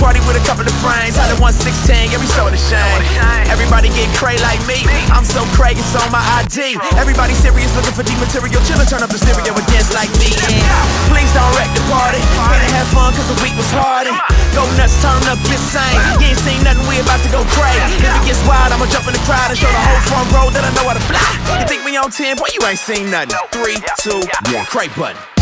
party with a couple of friends. Had a 116, every soul to the shame. Everybody get cray like me. I'm so cray, it's on my ID. Everybody serious, looking for deep material. Chillin', turn up the stereo and dance like me. Please don't wreck the party. Gonna have fun, cause the week was hard. Go nuts, turn up insane. You ain't seen nothing, we about to go crazy. If it gets wild, I'ma jump in the crowd and show the whole front row that I know how to fly. You think we on 10, boy, you ain't seen nothing. Three, two, one, cray button.